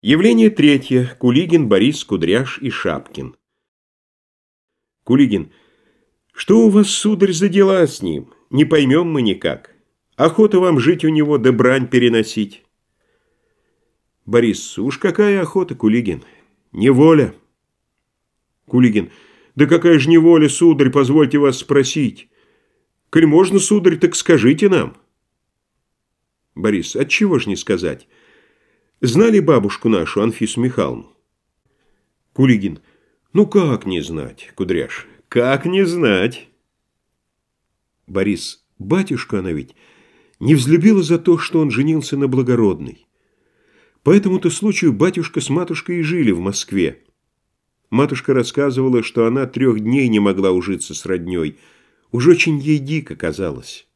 Явление третье. Кулигин, Борис, Кудряш и Шапкин. Кулигин. Что у вас, сударь, за дела с ним? Не поймем мы никак. Охота вам жить у него, да брань переносить. Борис. Уж какая охота, Кулигин? Неволя. Кулигин. Да какая же неволя, сударь, позвольте вас спросить. Коль можно, сударь, так скажите нам. Борис. Отчего ж не сказать? Знали бабушку нашу, Анфису Михайловну? Кулигин. Ну как не знать, Кудряш? Как не знать? Борис. Батюшка она ведь не взлюбила за то, что он женился на благородной. По этому-то случаю батюшка с матушкой и жили в Москве. Матушка рассказывала, что она трех дней не могла ужиться с родней. Уж очень ей дико казалось.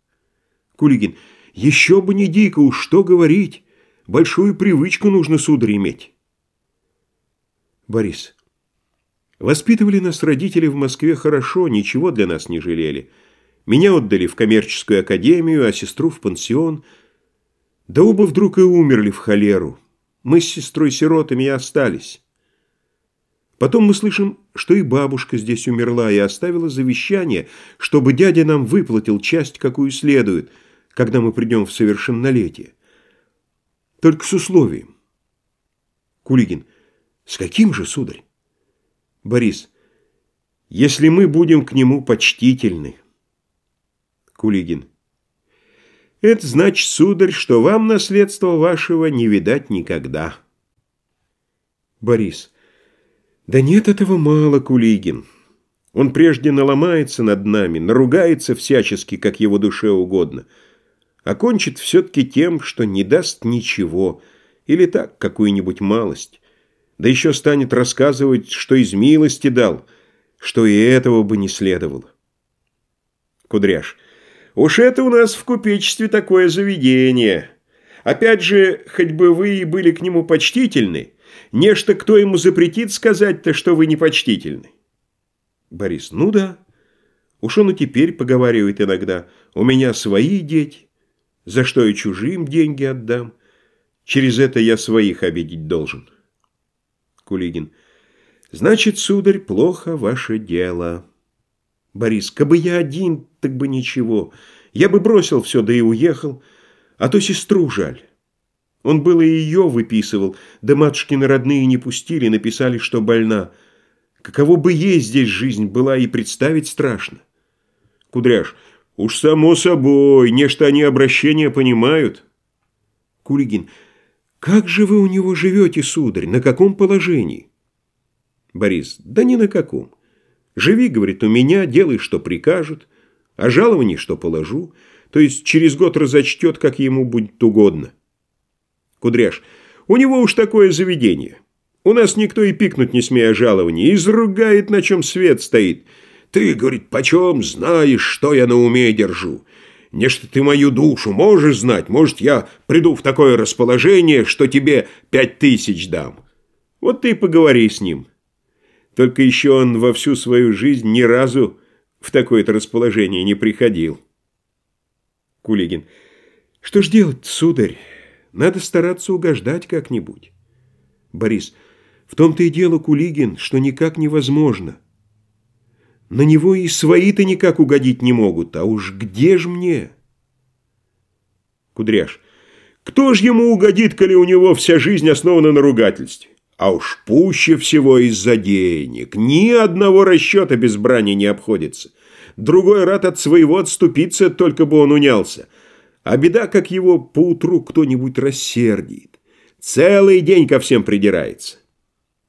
Кулигин. Еще бы не дико, уж что говорить. Большую привычку нужно, сударь, иметь. Борис. Воспитывали нас родители в Москве хорошо, ничего для нас не жалели. Меня отдали в коммерческую академию, а сестру в пансион. Да оба вдруг и умерли в холеру. Мы с сестрой-сиротами и остались. Потом мы слышим, что и бабушка здесь умерла и оставила завещание, чтобы дядя нам выплатил часть, какую следует, когда мы придем в совершеннолетие. Только с условием. Кулигин. С каким же, сударь? Борис. Если мы будем к нему почтительны. Кулигин. Это значит, сударь, что вам наследство вашего не видать никогда. Борис. Да нет этого мало, Кулигин. Он прежде наломается над нами, наругается всячески, как его душе угодно – окончит все-таки тем, что не даст ничего, или так, какую-нибудь малость. Да еще станет рассказывать, что из милости дал, что и этого бы не следовало. Кудряш. Уж это у нас в купечестве такое заведение. Опять же, хоть бы вы и были к нему почтительны, нечто кто ему запретит сказать-то, что вы непочтительны. Борис. Ну да. Уж он и теперь поговаривает иногда. У меня свои дети за что и чужим деньги отдам. Через это я своих обидеть должен. Кулигин. Значит, сударь, плохо ваше дело. Борис. Кабы я один, так бы ничего. Я бы бросил все, да и уехал. А то сестру жаль. Он было и ее выписывал, да матушкины родные не пустили, написали, что больна. Каково бы ей здесь жизнь была, и представить страшно. Кудряш. Уж само собой, нечто они обращения понимают. Кулигин. Как же вы у него живете, сударь? На каком положении? Борис. Да ни на каком. Живи, говорит, у меня, делай, что прикажут, а жалование, что положу. То есть через год разочтет, как ему будет угодно. Кудряш. У него уж такое заведение. У нас никто и пикнуть не смея жалования, изругает, на чем свет стоит. Ты, говорит, почем знаешь, что я на уме держу? Не что ты мою душу можешь знать, может, я приду в такое расположение, что тебе пять тысяч дам. Вот ты и поговори с ним. Только еще он во всю свою жизнь ни разу в такое-то расположение не приходил. Кулигин. Что ж делать, сударь? Надо стараться угождать как-нибудь. Борис. В том-то и дело, Кулигин, что никак невозможно. На него и свои-то никак угодить не могут, а уж где ж мне? Кудряш. Кто ж ему угодит, коли у него вся жизнь основана на ругательстве? А уж пуще всего из-за денег. Ни одного расчета без брани не обходится. Другой рад от своего отступиться, только бы он унялся. А беда, как его поутру кто-нибудь рассердит. Целый день ко всем придирается.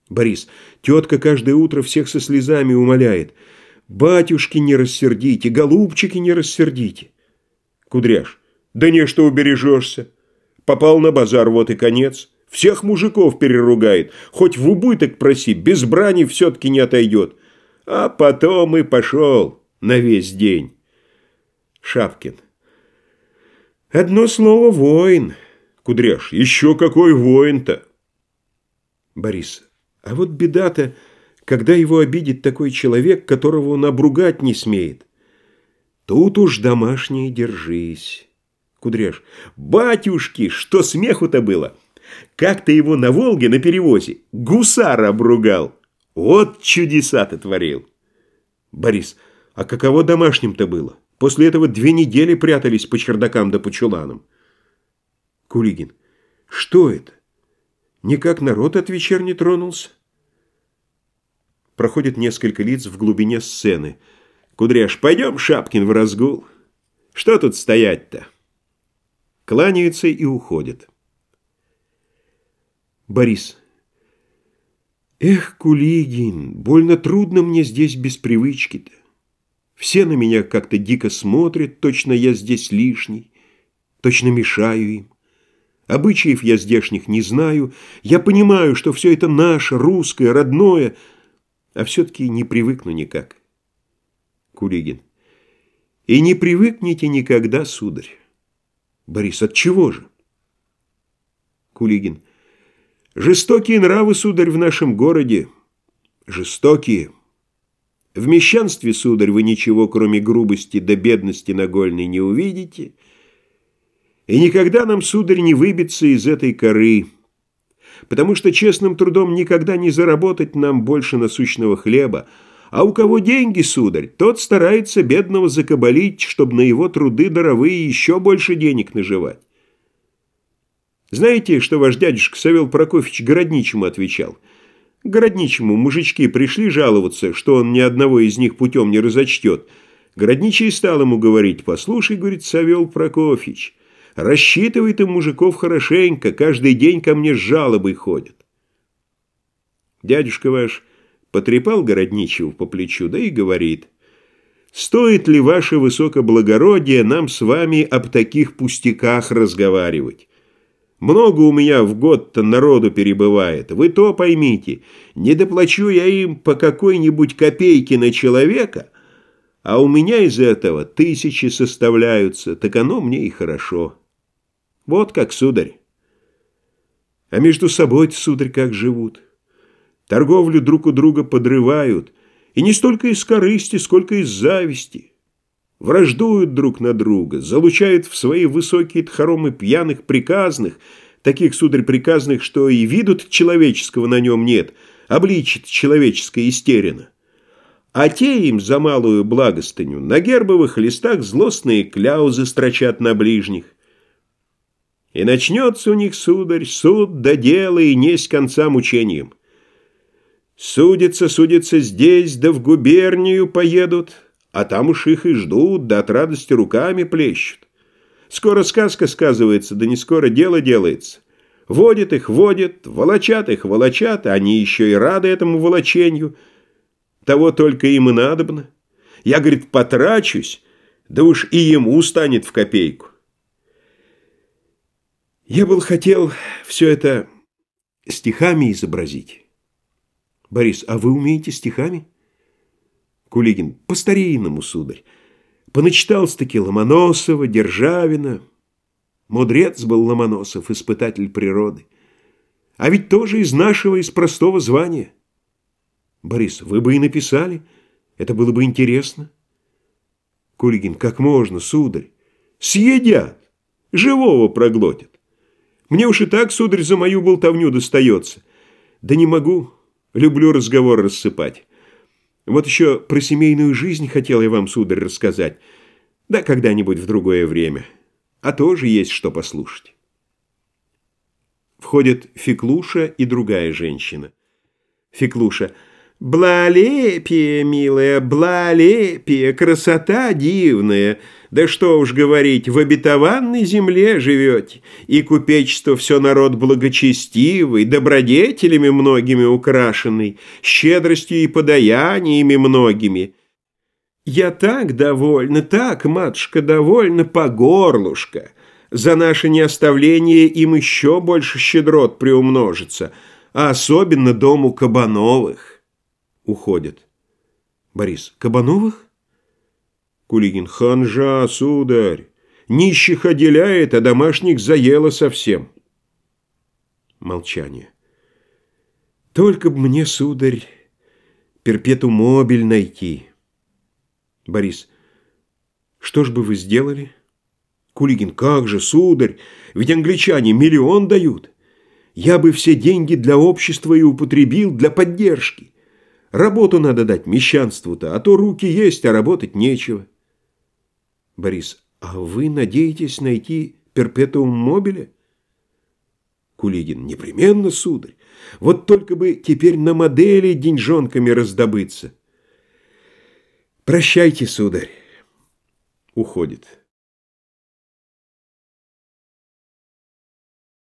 Борис, тетка каждое утро всех со слезами умоляет – Батюшки не рассердите, голубчики не рассердите. Кудряш. Да не что убережешься. Попал на базар, вот и конец. Всех мужиков переругает. Хоть в убыток проси, без брани все-таки не отойдет. А потом и пошел на весь день. Шапкин. Одно слово «воин». Кудряш. Еще какой воин-то? Борис. А вот беда-то когда его обидит такой человек, которого он обругать не смеет. Тут уж домашний держись. Кудряш. Батюшки, что смеху-то было? Как ты его на Волге на перевозе гусара обругал. Вот чудеса ты творил. Борис, а каково домашним-то было? После этого две недели прятались по чердакам да по чуланам. Кулигин, что это? Никак народ от вечер не тронулся? Проходит несколько лиц в глубине сцены. Кудряш, пойдем, Шапкин, в разгул. Что тут стоять-то? Кланяются и уходят. Борис. Эх, Кулигин, больно трудно мне здесь без привычки-то. Все на меня как-то дико смотрят, точно я здесь лишний, точно мешаю им. Обычаев я здешних не знаю, я понимаю, что все это наше, русское, родное, а все-таки не привыкну никак. Кулигин. И не привыкните никогда, сударь. Борис, от чего же? Кулигин. Жестокие нравы, сударь, в нашем городе. Жестокие. В мещанстве, сударь, вы ничего, кроме грубости да бедности нагольной, не увидите. И никогда нам, сударь, не выбиться из этой коры, потому что честным трудом никогда не заработать нам больше насущного хлеба, а у кого деньги, сударь, тот старается бедного закабалить, чтобы на его труды даровые еще больше денег наживать. Знаете, что ваш дядюшка Савел Прокофьевич Городничему отвечал? Городничему мужички пришли жаловаться, что он ни одного из них путем не разочтет. Городничий стал ему говорить, послушай, говорит Савел Прокофьевич, рассчитывай ты мужиков хорошенько, каждый день ко мне с жалобой ходят. Дядюшка ваш потрепал Городничего по плечу, да и говорит, «Стоит ли ваше высокоблагородие нам с вами об таких пустяках разговаривать? Много у меня в год-то народу перебывает. Вы то поймите, не доплачу я им по какой-нибудь копейке на человека, а у меня из этого тысячи составляются, так оно мне и хорошо. Вот как, сударь. А между собой сударь, как живут. Торговлю друг у друга подрывают, и не столько из корысти, сколько из зависти враждуют друг на друга, залучают в свои высокие тхоромы пьяных приказных, таких, сударь, приказных, что и виду человеческого на нем нет, обличит человеческое истерина. А те им за малую благостыню на гербовых листах злостные кляузы строчат на ближних. И начнется у них, сударь, суд до дела и несть конца мучением. Судится, судится здесь, да в губернию поедут, а там уж их и ждут, да от радости руками плещут. Скоро сказка сказывается, да не скоро дело делается. Водит их, водит, волочат их, волочат, они еще и рады этому волочению. Того только им и надобно. Я, говорит, потрачусь, да уж и ему станет в копейку. Я был хотел все это стихами изобразить. Борис, а вы умеете стихами? Кулигин. По-старинному, сударь. Поначитался-таки Ломоносова, Державина. Мудрец был Ломоносов, испытатель природы. А ведь тоже из нашего, из простого звания. Борис, вы бы и написали. Это было бы интересно. Кулигин. Как можно, сударь? Съедят. Живого проглотят. Мне уж и так, сударь, за мою болтовню достается. Да не могу. Люблю разговор рассыпать. Вот еще про семейную жизнь хотел я вам, сударь, рассказать. Да когда-нибудь в другое время. А тоже есть что послушать. Входят Феклуша и другая женщина. Феклуша. Блалепие, милая, блалепие, красота дивная. Да что уж говорить, в обетованной земле живете, и купечество все народ благочестивый, добродетелями многими украшенный, щедростью и подаяниями многими. Я так довольна, так, матушка, довольна по горлушка. За наше неоставление им еще больше щедрот приумножится, а особенно дому Кабановых. Уходят. Борис, Кабановых? Кулигин. Ханжа, сударь. Нищих отделяет, а домашних заело совсем. Молчание. Только б мне, сударь, перпету мобиль найти. Борис. Что ж бы вы сделали? Кулигин. Как же, сударь, ведь англичане миллион дают. Я бы все деньги для общества и употребил для поддержки. Работу надо дать мещанству-то, а то руки есть, а работать нечего. Борис, а вы надеетесь найти перпетуум мобиля? Кулигин, непременно, сударь. Вот только бы теперь на модели деньжонками раздобыться. Прощайте, сударь. Уходит.